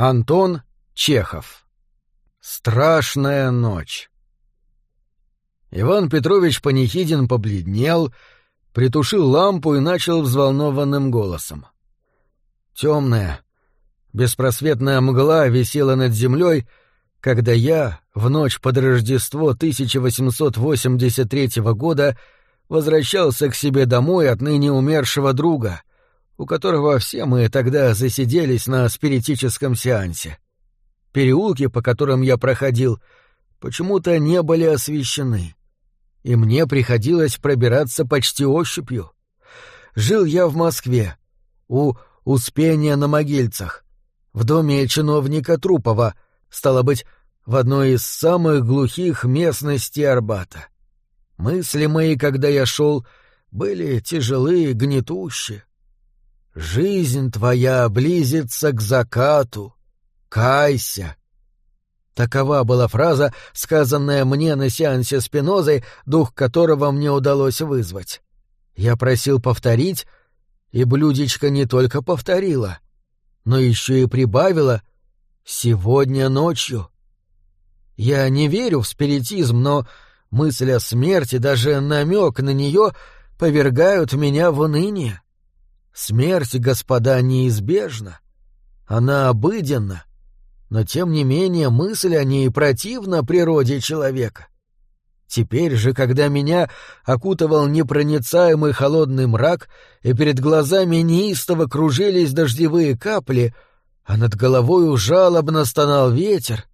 Антон Чехов. Страшная ночь. Иван Петрович Панихидин побледнел, притушил лампу и начал взволнованным голосом. Темная, беспросветная мгла висела над землей, когда я, в ночь под Рождество 1883 года, возвращался к себе домой от ныне умершего друга, у которого все мы тогда засиделись на спиритическом сеансе. Переулки, по которым я проходил, почему-то не были освещены, и мне приходилось пробираться почти ощупью. Жил я в Москве, у Успения на Могильцах, в доме чиновника Трупова, стало быть, в одной из самых глухих местностей Арбата. Мысли мои, когда я шел, были тяжелые, гнетущие. Жизнь твоя близится к закату. Кайся. Такова была фраза, сказанная мне на сеансе Спинозой, дух которого мне удалось вызвать. Я просил повторить, и блюдечко не только повторила, но еще и прибавила «сегодня ночью». Я не верю в спиритизм, но мысль о смерти, даже намек на нее повергают меня в уныние. Смерть, господа, неизбежна. Она обыденна, но тем не менее мысль о ней противна природе человека. Теперь же, когда меня окутывал непроницаемый холодный мрак, и перед глазами неистово кружились дождевые капли, а над головой жалобно стонал ветер,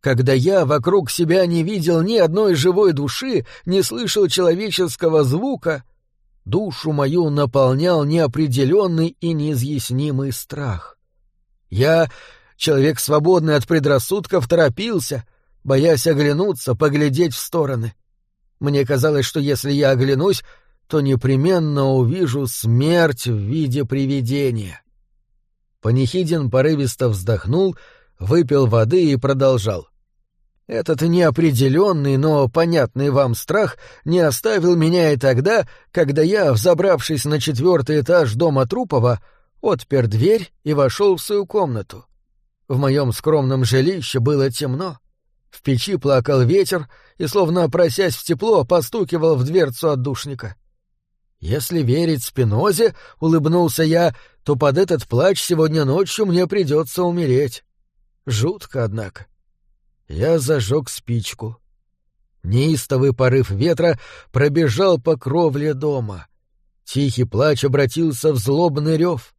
когда я вокруг себя не видел ни одной живой души, не слышал человеческого звука — душу мою наполнял неопределенный и неизъяснимый страх. Я, человек свободный от предрассудков, торопился, боясь оглянуться, поглядеть в стороны. Мне казалось, что если я оглянусь, то непременно увижу смерть в виде привидения. Панихидин порывисто вздохнул, выпил воды и продолжал. Этот неопределенный, но понятный вам страх не оставил меня и тогда, когда я, взобравшись на четвертый этаж дома Трупова, отпер дверь и вошел в свою комнату. В моем скромном жилище было темно. В печи плакал ветер и, словно просясь в тепло, постукивал в дверцу отдушника. Если верить Спинозе, — улыбнулся я, — то под этот плач сегодня ночью мне придется умереть. Жутко, однако. Я зажег спичку. Неистовый порыв ветра пробежал по кровле дома. Тихий плач обратился в злобный рев.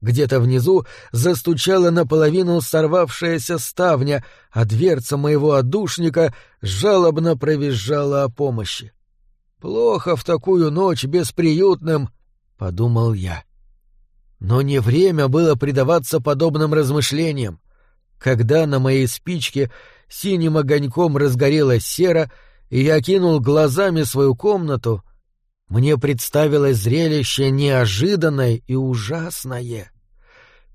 Где-то внизу застучала наполовину сорвавшаяся ставня, а дверца моего отдушника жалобно провизжала о помощи. «Плохо в такую ночь бесприютным», — подумал я. Но не время было предаваться подобным размышлениям. Когда на моей спичке синим огоньком разгорелась сера, и я кинул глазами свою комнату, мне представилось зрелище неожиданное и ужасное.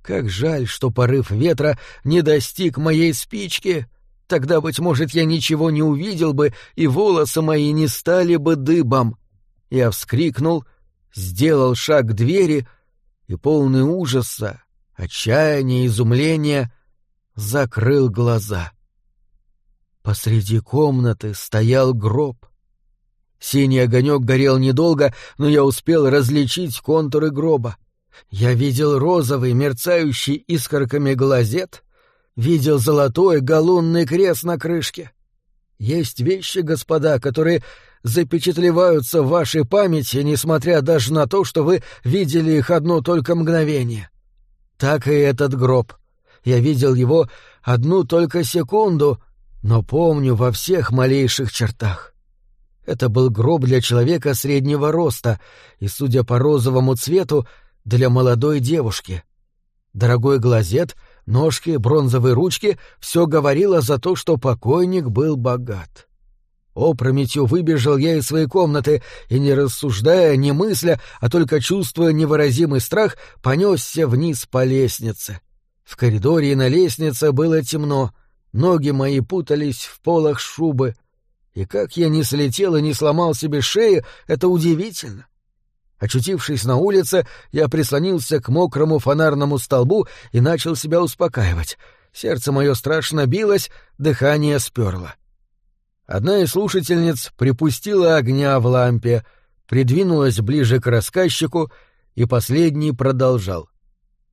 Как жаль, что порыв ветра не достиг моей спички. Тогда, быть может, я ничего не увидел бы, и волосы мои не стали бы дыбом. Я вскрикнул, сделал шаг к двери, и полный ужаса, отчаяния, изумления закрыл глаза. Посреди комнаты стоял гроб. Синий огонек горел недолго, но я успел различить контуры гроба. Я видел розовый, мерцающий искорками глазет, видел золотой галунный крест на крышке. Есть вещи, господа, которые запечатлеваются в вашей памяти, несмотря даже на то, что вы видели их одно только мгновение. Так и этот гроб. Я видел его одну только секунду, но помню во всех малейших чертах. Это был гроб для человека среднего роста и, судя по розовому цвету, для молодой девушки. Дорогой глазет, ножки, бронзовые ручки — все говорило за то, что покойник был богат. Опрометью выбежал я из своей комнаты и, не рассуждая, не мысля, а только чувствуя невыразимый страх, понесся вниз по лестнице. В коридоре и на лестнице было темно — Ноги мои путались в полах шубы. И как я не слетел и не сломал себе шею, это удивительно. Очутившись на улице, я прислонился к мокрому фонарному столбу и начал себя успокаивать. Сердце мое страшно билось, дыхание сперло. Одна из слушательниц припустила огня в лампе, придвинулась ближе к рассказчику, и последний продолжал.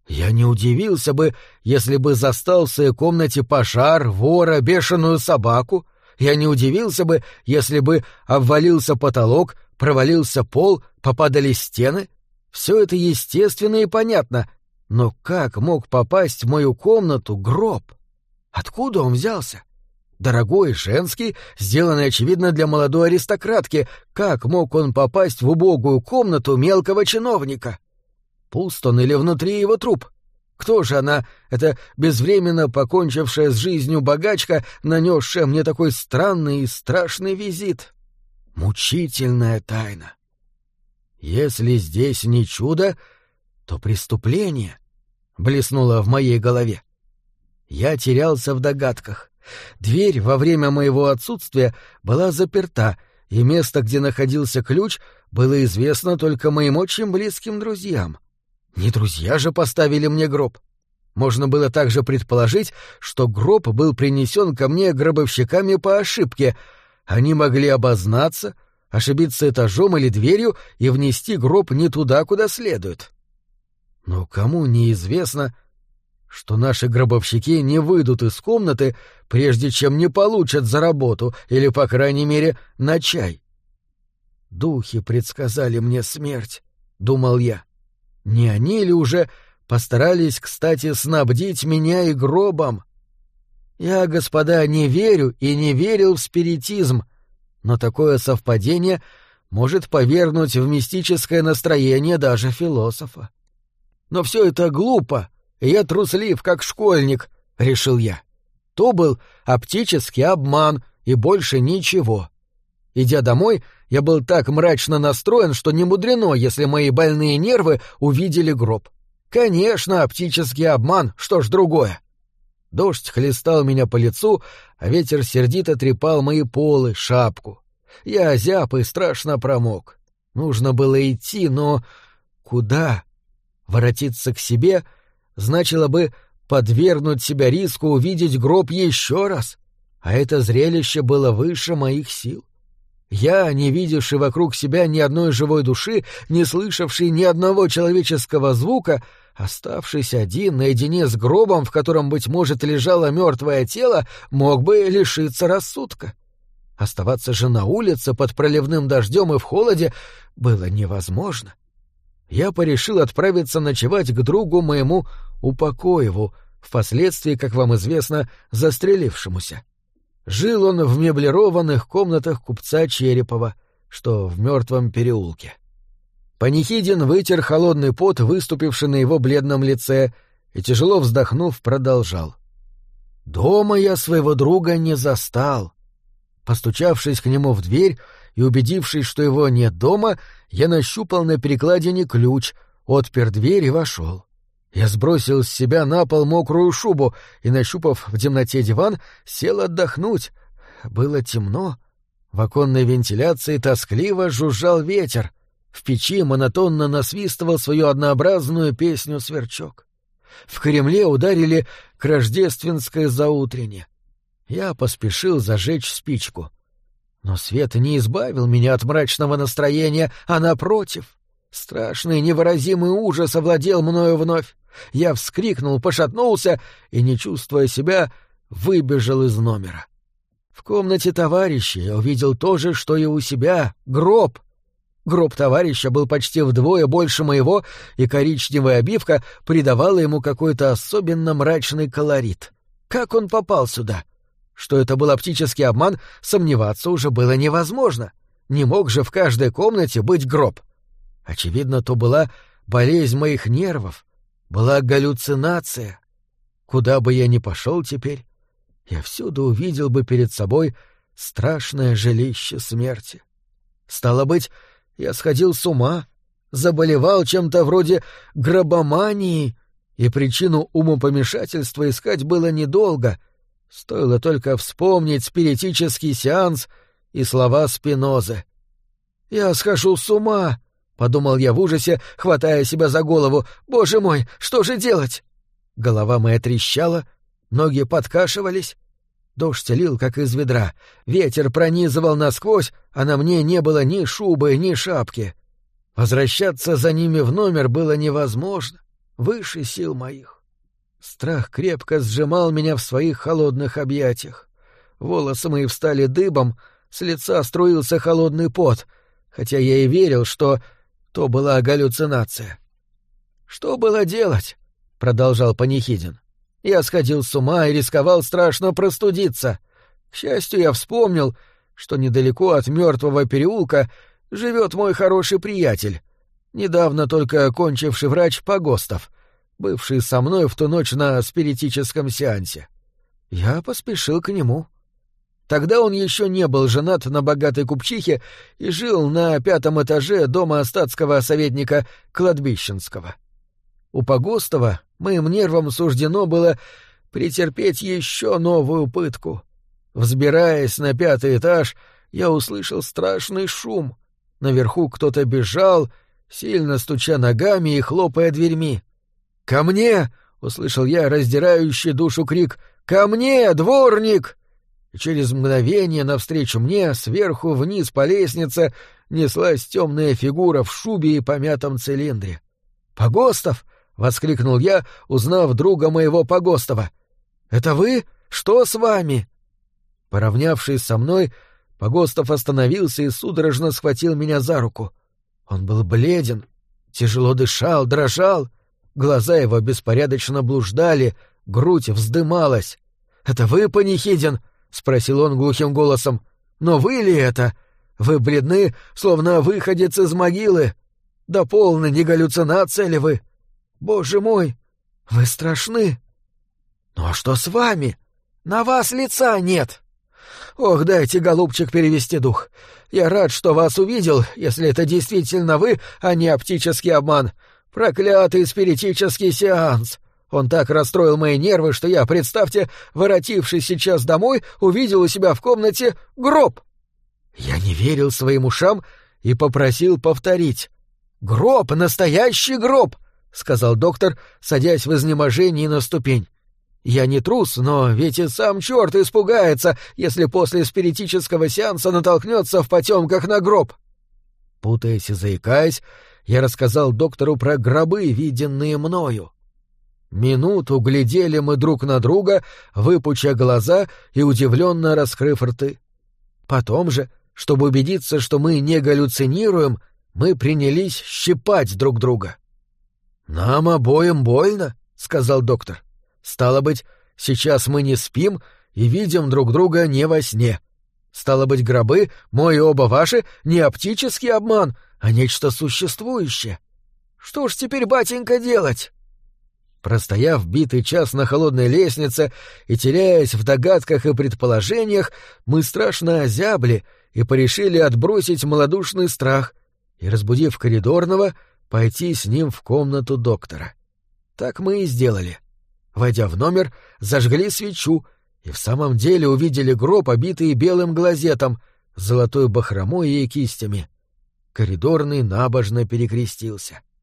Я не удивился бы, если бы застал в своей комнате пожар, вора, бешеную собаку. Я не удивился бы, если бы обвалился потолок, провалился пол, попадали стены. Все это естественно и понятно. Но как мог попасть в мою комнату гроб? Откуда он взялся? Дорогой, женский, сделанный, очевидно, для молодой аристократки. Как мог он попасть в убогую комнату мелкого чиновника? Пуст он или внутри его труп? Кто же она, эта безвременно покончившая с жизнью богачка, нанесшая мне такой странный и страшный визит? Мучительная тайна. Если здесь не чудо, то преступление блеснуло в моей голове. Я терялся в догадках. Дверь во время моего отсутствия была заперта, и место, где находился ключ, было известно только моим очень близким друзьям. Не друзья же поставили мне гроб. Можно было также предположить, что гроб был принесен ко мне гробовщиками по ошибке. Они могли обознаться, ошибиться этажом или дверью и внести гроб не туда, куда следует. Но кому неизвестно, что наши гробовщики не выйдут из комнаты, прежде чем не получат за работу или, по крайней мере, на чай. «Духи предсказали мне смерть», — думал я. Не они ли уже постарались, кстати, снабдить меня и гробом? Я, господа, не верю и не верил в спиритизм, но такое совпадение может повергнуть в мистическое настроение даже философа. Но все это глупо, и я труслив, как школьник, — решил я. То был оптический обман и больше ничего. Идя домой, я был так мрачно настроен, что не мудрено, если мои больные нервы увидели гроб. Конечно, оптический обман, что ж другое. Дождь хлестал меня по лицу, а ветер сердито трепал мои полы, шапку. Я озяб и страшно промок. Нужно было идти, но... Куда? Воротиться к себе значило бы подвергнуть себя риску увидеть гроб еще раз, а это зрелище было выше моих сил. Я, не видевший вокруг себя ни одной живой души, не слышавший ни одного человеческого звука, оставшийся один наедине с гробом, в котором, быть может, лежало мертвое тело, мог бы лишиться рассудка. Оставаться же на улице под проливным дождем и в холоде было невозможно. Я порешил отправиться ночевать к другу моему Упокоеву, впоследствии, как вам известно, застрелившемуся. Жил он в меблированных комнатах купца Черепова, что в мертвом переулке. Панихидин вытер холодный пот, выступивший на его бледном лице, и, тяжело вздохнув, продолжал. «Дома я своего друга не застал. Постучавшись к нему в дверь и убедившись, что его нет дома, я нащупал на перекладине ключ, отпер дверь и вошел. Я сбросил с себя на пол мокрую шубу и, нащупав в темноте диван, сел отдохнуть. Было темно. В оконной вентиляции тоскливо жужжал ветер. В печи монотонно насвистывал свою однообразную песню сверчок. В Кремле ударили к рождественской заутрене. Я поспешил зажечь спичку. Но свет не избавил меня от мрачного настроения, а напротив. Страшный невыразимый ужас овладел мною вновь. Я вскрикнул, пошатнулся и, не чувствуя себя, выбежал из номера. В комнате товарища я увидел то же, что и у себя — гроб. Гроб товарища был почти вдвое больше моего, и коричневая обивка придавала ему какой-то особенно мрачный колорит. Как он попал сюда? Что это был оптический обман, сомневаться уже было невозможно. Не мог же в каждой комнате быть гроб. Очевидно, то была болезнь моих нервов, была галлюцинация. Куда бы я ни пошел теперь, я всюду увидел бы перед собой страшное жилище смерти. Стало быть, я сходил с ума, заболевал чем-то вроде гробомании, и причину умопомешательства искать было недолго. Стоило только вспомнить спиритический сеанс и слова Спинозы. «Я схожу с ума! — подумал я в ужасе, хватая себя за голову. «Боже мой, что же делать?» Голова моя трещала, ноги подкашивались. Дождь лил, как из ведра, ветер пронизывал насквозь, а на мне не было ни шубы, ни шапки. Возвращаться за ними в номер было невозможно, выше сил моих. Страх крепко сжимал меня в своих холодных объятиях. Волосы мои встали дыбом, с лица струился холодный пот, хотя я и верил, что то была галлюцинация. «Что было делать?» — продолжал Панихидин. «Я сходил с ума и рисковал страшно простудиться. К счастью, я вспомнил, что недалеко от мертвого переулка живет мой хороший приятель, недавно только окончивший врач Погостов, бывший со мной в ту ночь на спиритическом сеансе. Я поспешил к нему. Тогда он еще не был женат на богатой купчихе и жил на пятом этаже дома статского советника Кладбищенского. У Погостова моим нервам суждено было претерпеть еще новую пытку. Взбираясь на пятый этаж, я услышал страшный шум. Наверху кто-то бежал, сильно стуча ногами и хлопая дверьми. «Ко мне!» — услышал я раздирающий душу крик. «Ко мне, дворник!» Через мгновение навстречу мне, сверху вниз по лестнице, неслась темная фигура в шубе и помятом цилиндре. «Погостов!» — воскликнул я, узнав друга моего Погостова. «Это вы? Что с вами?» Поравнявшись со мной, Погостов остановился и судорожно схватил меня за руку. Он был бледен, тяжело дышал, дрожал, глаза его беспорядочно блуждали, грудь вздымалась. «Это вы, Панихидин?» — спросил он глухим голосом. «Но вы ли это? Вы бледны, словно выходец из могилы. Да полно, не галлюцинация ли вы? Боже мой, вы страшны!» «Ну а что с вами? На вас лица нет!» «Ох, дайте, голубчик, перевести дух. Я рад, что вас увидел, если это действительно вы, а не оптический обман. Проклятый спиритический сеанс! Он так расстроил мои нервы, что я, представьте, воротившись сейчас домой, увидел у себя в комнате гроб. Я не верил своим ушам и попросил повторить. «Гроб! Настоящий гроб!» — сказал доктор, садясь в изнеможении на ступень. «Я не трус, но ведь и сам черт испугается, если после спиритического сеанса натолкнется в потемках на гроб». Путаясь и заикаясь, я рассказал доктору про гробы, виденные мною. Минуту глядели мы друг на друга, выпуча глаза и удивленно раскрыв рты. Потом же, чтобы убедиться, что мы не галлюцинируем, мы принялись щипать друг друга. «Нам обоим больно», — сказал доктор. «Стало быть, сейчас мы не спим и видим друг друга не во сне. Стало быть, гробы, мой и оба ваши, не оптический обман, а нечто существующее. Что ж теперь, батенька, делать?» Простояв битый час на холодной лестнице и теряясь в догадках и предположениях, мы страшно озябли и порешили отбросить малодушный страх и, разбудив коридорного, пойти с ним в комнату доктора. Так мы и сделали. Войдя в номер, зажгли свечу и в самом деле увидели гроб, обитый белым глазетом, золотой бахромой и кистями. Коридорный набожно перекрестился. —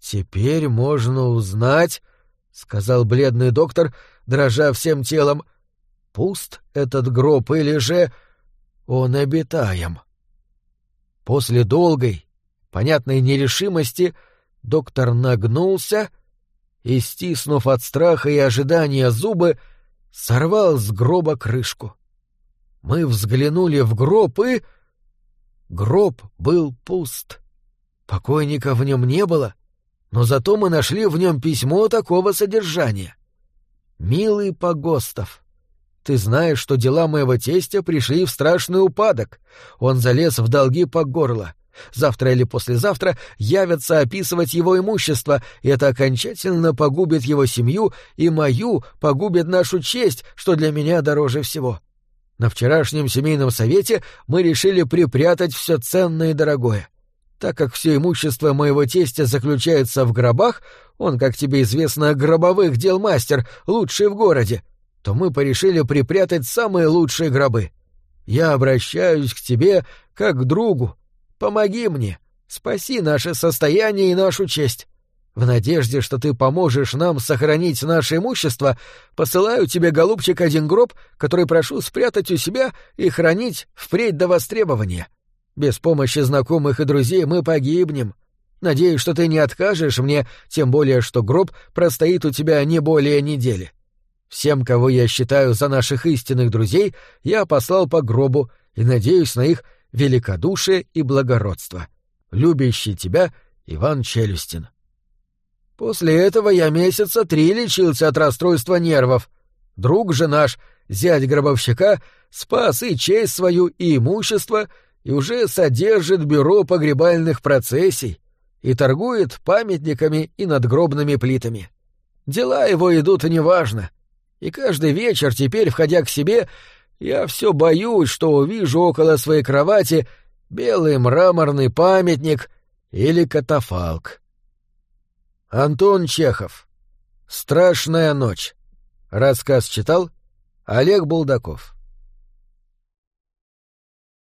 «Теперь можно узнать», — сказал бледный доктор, дрожа всем телом, — «пуст этот гроб или же он обитаем». После долгой, понятной нерешимости, доктор нагнулся и, стиснув от страха и ожидания зубы, сорвал с гроба крышку. Мы взглянули в гроб и... Гроб был пуст. Покойника в нем не было но зато мы нашли в нем письмо такого содержания. «Милый Погостов, ты знаешь, что дела моего тестя пришли в страшный упадок. Он залез в долги по горло. Завтра или послезавтра явятся описывать его имущество, и это окончательно погубит его семью и мою, погубит нашу честь, что для меня дороже всего. На вчерашнем семейном совете мы решили припрятать все ценное и дорогое. Так как все имущество моего тестя заключается в гробах, он, как тебе известно, гробовых дел мастер, лучший в городе, то мы порешили припрятать самые лучшие гробы. Я обращаюсь к тебе как к другу. Помоги мне, Спаси наше состояние и нашу честь. В надежде, что ты поможешь нам сохранить наше имущество, посылаю тебе, голубчик, один гроб, который прошу спрятать у себя и хранить впредь до востребования. Без помощи знакомых и друзей мы погибнем. Надеюсь, что ты не откажешь мне, тем более, что гроб простоит у тебя не более недели. Всем, кого я считаю за наших истинных друзей, я послал по гробу и надеюсь на их великодушие и благородство. Любящий тебя Иван Челюстин. После этого я месяца три лечился от расстройства нервов. Друг же наш, зять гробовщика, спас и честь свою, и имущество, и уже содержит бюро погребальных процессий и торгует памятниками и надгробными плитами. Дела его идут неважно, и каждый вечер теперь, входя к себе, я все боюсь, что увижу около своей кровати белый мраморный памятник или катафалк. Антон Чехов. Страшная ночь. Рассказ читал Олег Булдаков.